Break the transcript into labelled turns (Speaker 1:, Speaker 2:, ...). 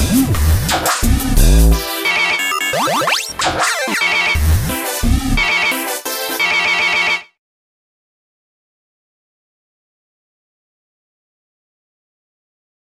Speaker 1: Bye.